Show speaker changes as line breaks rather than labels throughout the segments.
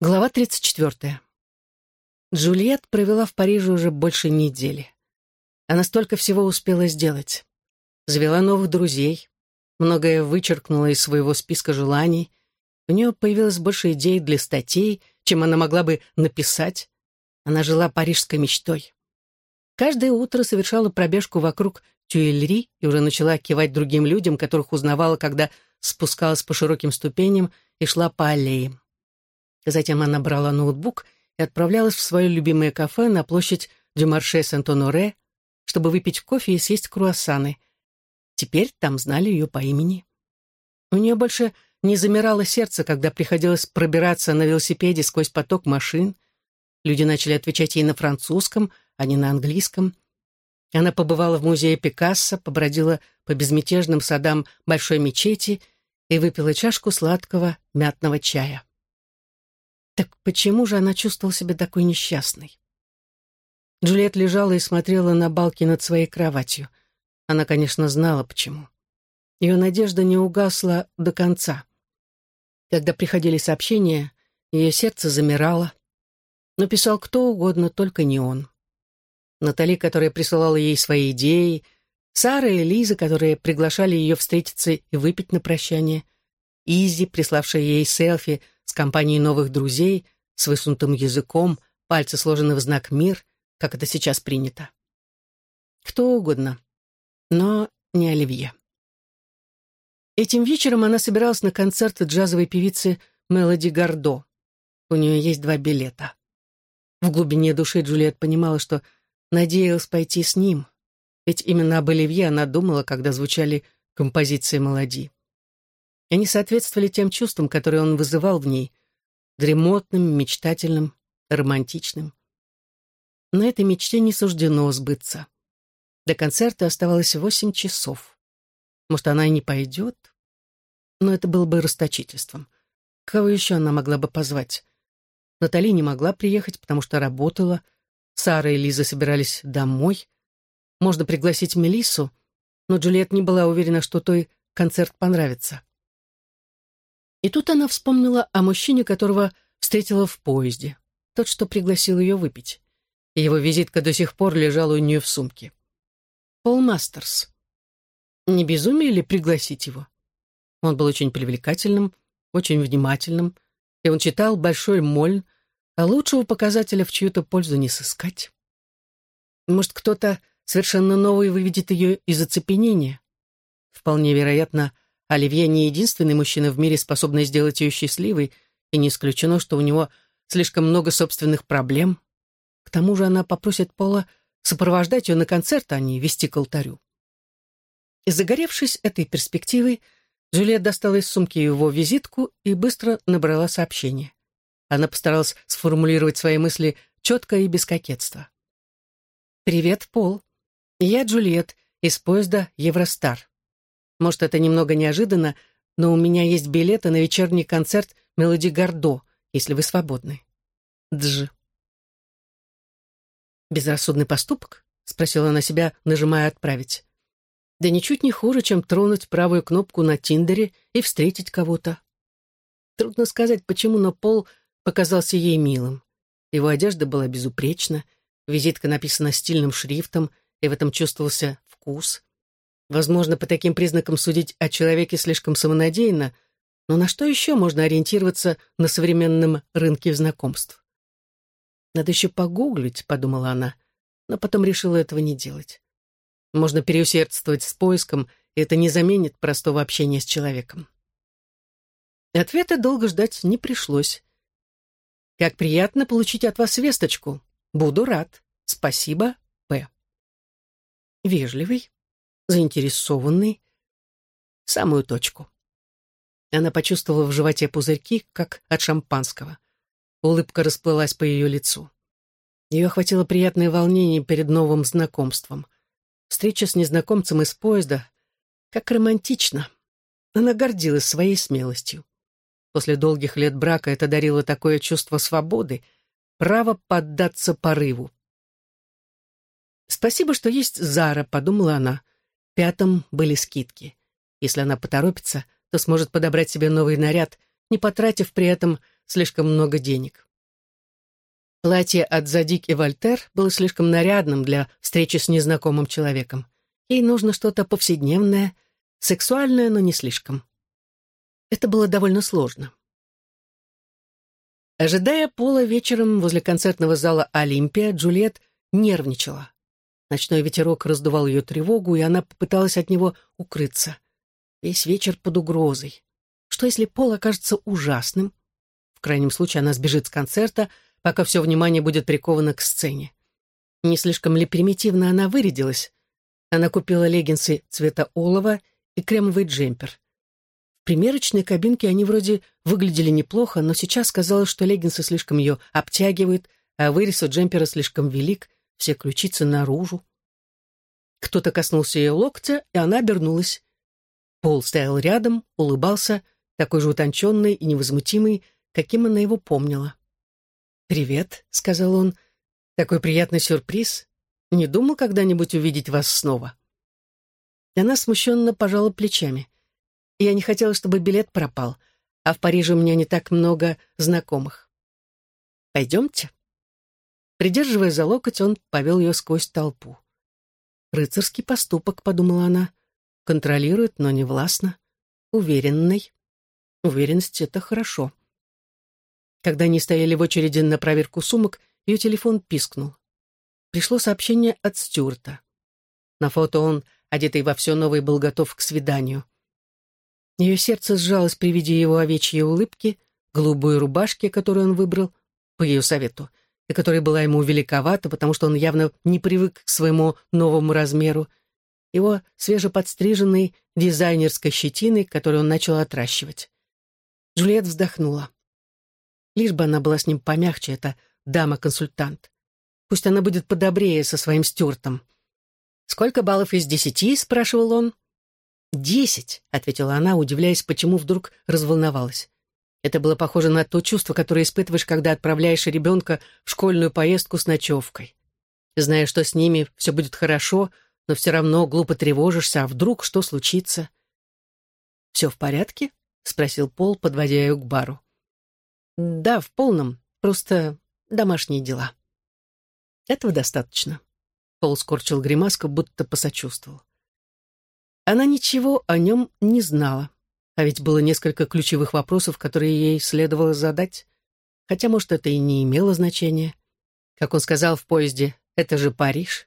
Глава 34. Джульет провела в Париже уже больше недели. Она столько всего успела сделать. Завела новых друзей, многое вычеркнула из своего списка желаний. У нее появилось больше идей для статей, чем она могла бы написать. Она жила парижской мечтой. Каждое утро совершала пробежку вокруг Тюэльри и уже начала кивать другим людям, которых узнавала, когда спускалась по широким ступеням и шла по аллеям. Затем она брала ноутбук и отправлялась в свое любимое кафе на площадь Дюмарше Сент-Оноре, чтобы выпить кофе и съесть круассаны. Теперь там знали ее по имени. У нее больше не замирало сердце, когда приходилось пробираться на велосипеде сквозь поток машин. Люди начали отвечать ей на французском, а не на английском. Она побывала в музее Пикассо, побродила по безмятежным садам большой мечети и выпила чашку сладкого мятного чая. Так почему же она чувствовала себя такой несчастной? Джульет лежала и смотрела на балки над своей кроватью. Она, конечно, знала, почему. Ее надежда не угасла до конца. Когда приходили сообщения, ее сердце замирало. Но писал кто угодно, только не он. Натали, которая присылала ей свои идеи, Сара и Лиза, которые приглашали ее встретиться и выпить на прощание, Изи, приславшая ей селфи с компанией новых друзей, с высунутым языком, пальцы сложены в знак «мир», как это сейчас принято. Кто угодно, но не Оливье. Этим вечером она собиралась на концерт джазовой певицы Мелоди Гардо. У нее есть два билета. В глубине души Джульет понимала, что надеялась пойти с ним, ведь именно об Оливье она думала, когда звучали композиции Мелоди они соответствовали тем чувствам, которые он вызывал в ней, дремотным, мечтательным, романтичным. Но этой мечте не суждено сбыться. До концерта оставалось восемь часов. Может, она и не пойдет? Но это было бы расточительством. Кого еще она могла бы позвать? Натали не могла приехать, потому что работала. Сара и Лиза собирались домой. Можно пригласить Мелиссу, но Джульет не была уверена, что той концерт понравится. И тут она вспомнила о мужчине, которого встретила в поезде. Тот, что пригласил ее выпить. И его визитка до сих пор лежала у нее в сумке. Пол Мастерс. Не безумие ли пригласить его? Он был очень привлекательным, очень внимательным, и он читал «Большой моль», а лучшего показателя в чью-то пользу не сыскать. Может, кто-то совершенно новый выведет ее из оцепенения? Вполне вероятно, Оливье не единственный мужчина в мире, способный сделать ее счастливой, и не исключено, что у него слишком много собственных проблем. К тому же она попросит Пола сопровождать ее на концерт, а не вести к алтарю. И загоревшись этой перспективой, Джульет достала из сумки его визитку и быстро набрала сообщение. Она постаралась сформулировать свои мысли четко и без кокетства. «Привет, Пол. Я Джульет из поезда «Евростар». Может, это немного неожиданно, но у меня есть билеты на вечерний концерт «Мелоди Гардо», если вы свободны. Дж. «Безрассудный поступок?» — спросила она себя, нажимая «Отправить». «Да ничуть не хуже, чем тронуть правую кнопку на Тиндере и встретить кого-то». Трудно сказать, почему, но Пол показался ей милым. Его одежда была безупречна, визитка написана стильным шрифтом, и в этом чувствовался вкус. Возможно, по таким признакам судить о человеке слишком самонадеянно, но на что еще можно ориентироваться на современном рынке знакомств? «Надо еще погуглить», — подумала она, но потом решила этого не делать. Можно переусердствовать с поиском, и это не заменит простого общения с человеком. Ответа долго ждать не пришлось. «Как приятно получить от вас весточку. Буду рад. Спасибо, П». Вежливый, заинтересованный. Самую точку. Она почувствовала в животе пузырьки, как от шампанского. Улыбка расплылась по ее лицу. Ее охватило приятное волнение перед новым знакомством. Встреча с незнакомцем из поезда. Как романтично. Она гордилась своей смелостью. После долгих лет брака это дарило такое чувство свободы, право поддаться порыву. «Спасибо, что есть Зара», — подумала она пятом были скидки. Если она поторопится, то сможет подобрать себе новый наряд, не потратив при этом слишком много денег. Платье от Задик и Вольтер было слишком нарядным для встречи с незнакомым человеком. Ей нужно что-то повседневное, сексуальное, но не слишком. Это было довольно сложно. Ожидая Пола вечером возле концертного зала «Олимпия», Джульет нервничала. Ночной ветерок раздувал ее тревогу, и она попыталась от него укрыться. Весь вечер под угрозой. Что если Пол окажется ужасным? В крайнем случае она сбежит с концерта, пока все внимание будет приковано к сцене. Не слишком ли примитивно она вырядилась? Она купила леггинсы цвета олова и кремовый джемпер. В примерочной кабинке они вроде выглядели неплохо, но сейчас казалось, что леггинсы слишком ее обтягивают, а вырез у джемпера слишком велик, все ключицы наружу. Кто-то коснулся ее локтя, и она обернулась. Пол стоял рядом, улыбался, такой же утонченный и невозмутимый, каким она его помнила. «Привет», — сказал он. «Такой приятный сюрприз. Не думал когда-нибудь увидеть вас снова». И она смущенно пожала плечами. «Я не хотела, чтобы билет пропал, а в Париже у меня не так много знакомых. Пойдемте». Придерживая за локоть, он повел ее сквозь толпу. «Рыцарский поступок», — подумала она. «Контролирует, но не властно. Уверенный. Уверенность — это хорошо». Когда они стояли в очереди на проверку сумок, ее телефон пискнул. Пришло сообщение от Стюарта. На фото он, одетый во все новое, был готов к свиданию. Ее сердце сжалось при виде его овечьей улыбки, голубой рубашки, которую он выбрал, по ее совету, и которая была ему великовата, потому что он явно не привык к своему новому размеру, его свежеподстриженной дизайнерской щетиной, которую он начал отращивать. Джульет вздохнула. Лишь бы она была с ним помягче, эта дама-консультант. Пусть она будет подобрее со своим Стюартом. «Сколько баллов из десяти?» — спрашивал он. «Десять», — ответила она, удивляясь, почему вдруг разволновалась. Это было похоже на то чувство, которое испытываешь, когда отправляешь ребенка в школьную поездку с ночевкой. Зная, что с ними все будет хорошо, но все равно глупо тревожишься, а вдруг что случится? «Все в порядке?» — спросил Пол, подводя ее к бару. Да, в полном. Просто домашние дела. Этого достаточно. Пол скорчил гримаску, будто посочувствовал. Она ничего о нем не знала. А ведь было несколько ключевых вопросов, которые ей следовало задать. Хотя, может, это и не имело значения. Как он сказал в поезде, это же Париж.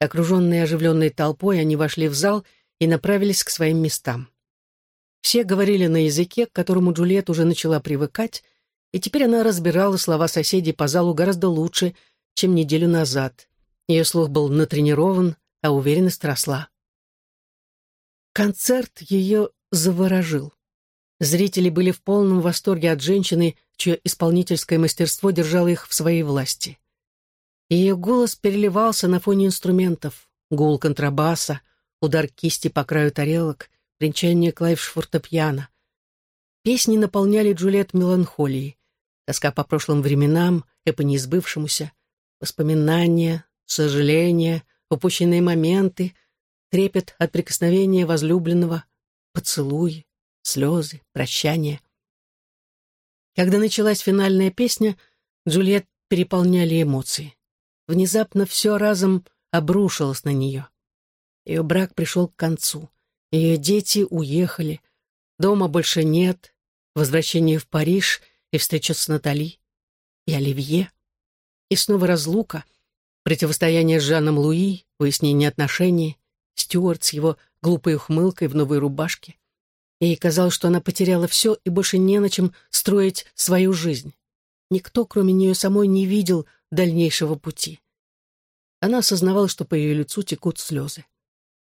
Окруженные оживленной толпой, они вошли в зал и направились к своим местам. Все говорили на языке, к которому Джульет уже начала привыкать, и теперь она разбирала слова соседей по залу гораздо лучше, чем неделю назад. Ее слух был натренирован, а уверенность росла. Концерт ее заворожил. Зрители были в полном восторге от женщины, чье исполнительское мастерство держало их в своей власти. Ее голос переливался на фоне инструментов, гул контрабаса, удар кисти по краю тарелок, бренчание клавиш фортепиано. Песни наполняли Джульет меланхолией тоска по прошлым временам и по неизбывшемуся, воспоминания, сожаления, упущенные моменты, трепет от прикосновения возлюбленного, поцелуй, слезы, прощание. Когда началась финальная песня, Джульет переполняли эмоции. Внезапно все разом обрушилось на нее. Ее брак пришел к концу. Ее дети уехали. Дома больше нет. Возвращение в Париж и встреча с Натали, и Оливье, и снова разлука, противостояние с Жаном Луи, выяснение отношений, Стюарт с его глупой ухмылкой в новой рубашке. Ей казалось, что она потеряла все и больше не на чем строить свою жизнь. Никто, кроме нее самой, не видел дальнейшего пути. Она осознавала, что по ее лицу текут слезы.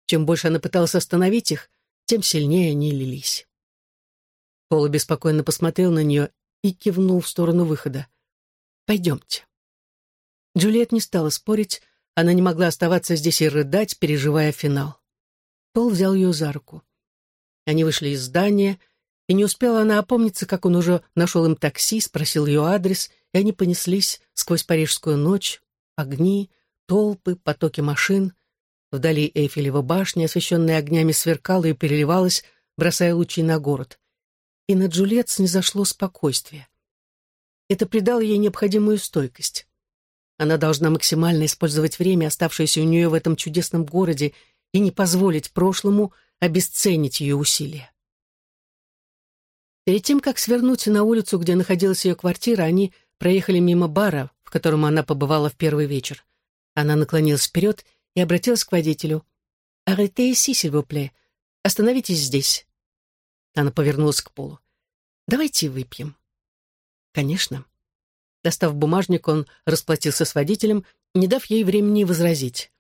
Чем больше она пыталась остановить их, тем сильнее они лились. Пола беспокойно посмотрел на нее и кивнул в сторону выхода. «Пойдемте». Джульет не стала спорить, она не могла оставаться здесь и рыдать, переживая финал. Пол взял ее за руку. Они вышли из здания, и не успела она опомниться, как он уже нашел им такси, спросил ее адрес, и они понеслись сквозь парижскую ночь, огни, толпы, потоки машин. Вдали Эйфелева башня, освещенная огнями, сверкала и переливалась, бросая лучи на город. и на Джульет снизошло спокойствие. Это придало ей необходимую стойкость. Она должна максимально использовать время, оставшееся у нее в этом чудесном городе, и не позволить прошлому обесценить ее усилия. Перед тем, как свернуть на улицу, где находилась ее квартира, они проехали мимо бара, в котором она побывала в первый вечер. Она наклонилась вперед и обратилась к водителю. «Аррете иси, сильвупле. Остановитесь здесь». Она повернулась к полу. «Давайте выпьем». «Конечно». Достав бумажник, он расплатился с водителем, не дав ей времени возразить.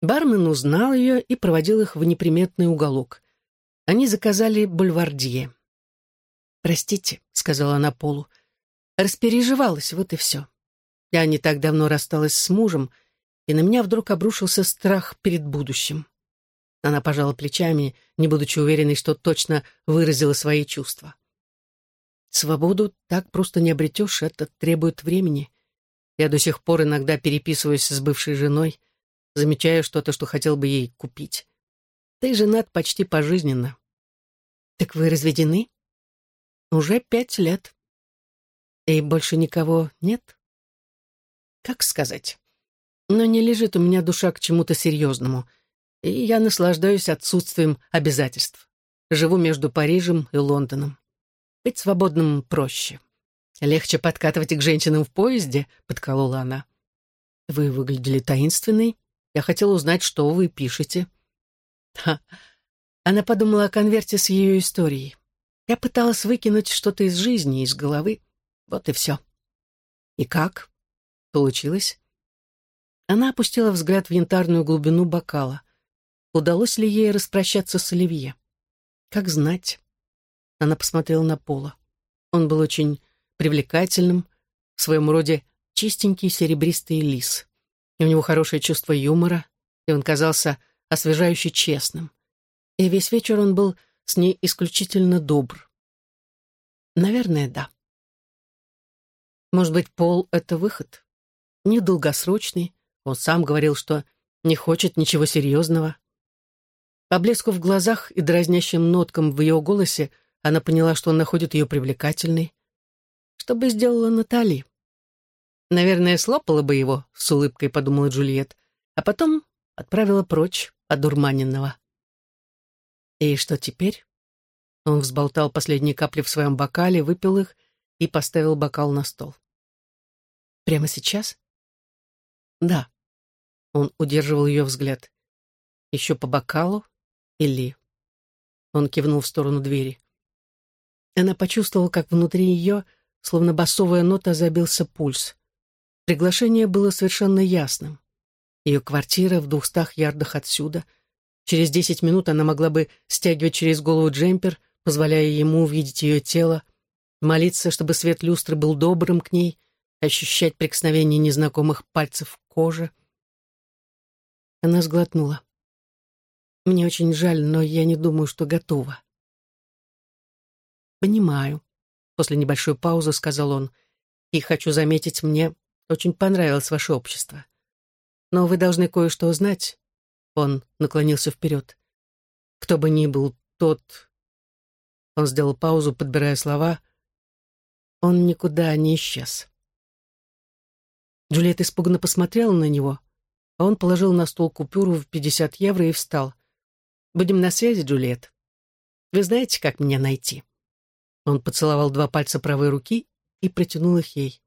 Бармен узнал ее и проводил их в неприметный уголок. Они заказали бульвардье. «Простите», — сказала она Полу, — «распереживалась, вот и все. Я не так давно рассталась с мужем, и на меня вдруг обрушился страх перед будущим». Она пожала плечами, не будучи уверенной, что точно выразила свои чувства. «Свободу так просто не обретешь, это требует времени. Я до сих пор иногда переписываюсь с бывшей женой, замечаю что-то, что хотел бы ей купить. Ты женат почти пожизненно». «Так вы разведены?» Уже пять лет. И больше никого нет? Как сказать? Но не лежит у меня душа к чему-то серьезному, и я наслаждаюсь отсутствием обязательств. Живу между Парижем и Лондоном. Быть свободным проще. Легче подкатывать к женщинам в поезде, подколола она. Вы выглядели таинственной. Я хотела узнать, что вы пишете. Ха. Она подумала о конверте с ее историей. Я пыталась выкинуть что-то из жизни, из головы. Вот и все. И как? Получилось? Она опустила взгляд в янтарную глубину бокала. Удалось ли ей распрощаться с Оливье? Как знать. Она посмотрела на Пола. Он был очень привлекательным, в своем роде чистенький серебристый лис. И у него хорошее чувство юмора, и он казался освежающе честным. И весь вечер он был с ней исключительно добр. Наверное, да. Может быть, Пол — это выход? Недолгосрочный. Он сам говорил, что не хочет ничего серьезного. По блеску в глазах и дразнящим ноткам в ее голосе она поняла, что он находит ее привлекательной. Что бы сделала Натали? Наверное, слопала бы его, с улыбкой подумала Джульет, а потом отправила прочь одурманенного. И что теперь? Он взболтал последние капли в своем бокале, выпил их и поставил бокал на стол. «Прямо сейчас?» «Да». Он удерживал ее взгляд. «Еще по бокалу? Или...» Он кивнул в сторону двери. Она почувствовала, как внутри ее, словно басовая нота, забился пульс. Приглашение было совершенно ясным. Ее квартира в двухстах ярдах отсюда — Через десять минут она могла бы стягивать через голову джемпер, позволяя ему увидеть ее тело, молиться, чтобы свет люстры был добрым к ней, ощущать прикосновение незнакомых пальцев к коже. Она сглотнула. «Мне очень жаль, но я не думаю, что готова». «Понимаю», — после небольшой паузы сказал он, «и хочу заметить, мне очень понравилось ваше общество. Но вы должны кое-что узнать, он наклонился вперед. Кто бы ни был тот... Он сделал паузу, подбирая слова. Он никуда не исчез. Джульетта испуганно посмотрела на него, а он положил на стол купюру в 50 евро и встал. «Будем на связи, Джульет. Вы знаете, как меня найти?» Он поцеловал два пальца правой руки и протянул их ей.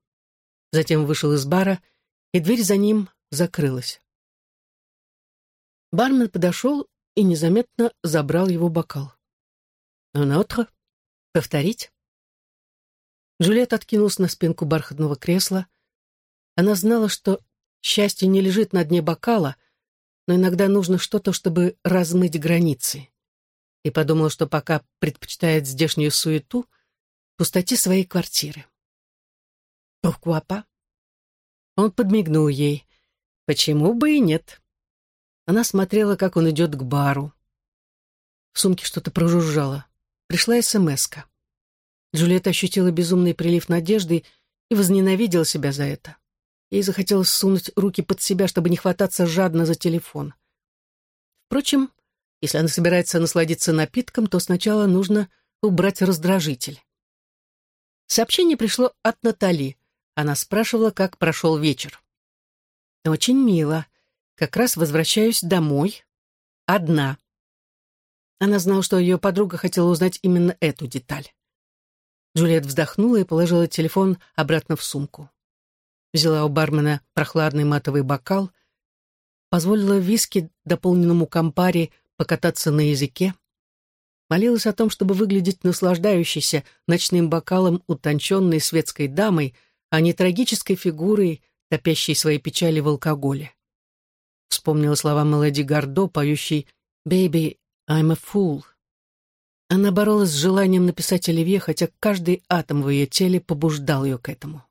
Затем вышел из бара, и дверь за ним закрылась. Бармен подошел и незаметно забрал его бокал. «Un autre? Повторить?» Джульетта откинулась на спинку бархатного кресла. Она знала, что счастье не лежит на дне бокала, но иногда нужно что-то, чтобы размыть границы. И подумала, что пока предпочитает здешнюю суету, пустоте своей квартиры. «Pourquoi Он подмигнул ей. «Почему бы и нет?» Она смотрела, как он идет к бару. В сумке что-то прожужжало. Пришла СМС-ка. Джульетта ощутила безумный прилив надежды и возненавидела себя за это. Ей захотелось сунуть руки под себя, чтобы не хвататься жадно за телефон. Впрочем, если она собирается насладиться напитком, то сначала нужно убрать раздражитель. Сообщение пришло от Натали. Она спрашивала, как прошел вечер. «Очень мило. Как раз возвращаюсь домой. Одна». Она знала, что ее подруга хотела узнать именно эту деталь. Джульет вздохнула и положила телефон обратно в сумку. Взяла у бармена прохладный матовый бокал, позволила виски, дополненному компари, покататься на языке, молилась о том, чтобы выглядеть наслаждающейся ночным бокалом утонченной светской дамой, а не трагической фигурой, топящей свои печали в алкоголе. Вспомнила слова Мелоди Гардо, поющей «Baby, I'm a fool». Она боролась с желанием написать Оливье, хотя каждый атом в ее теле побуждал ее к этому.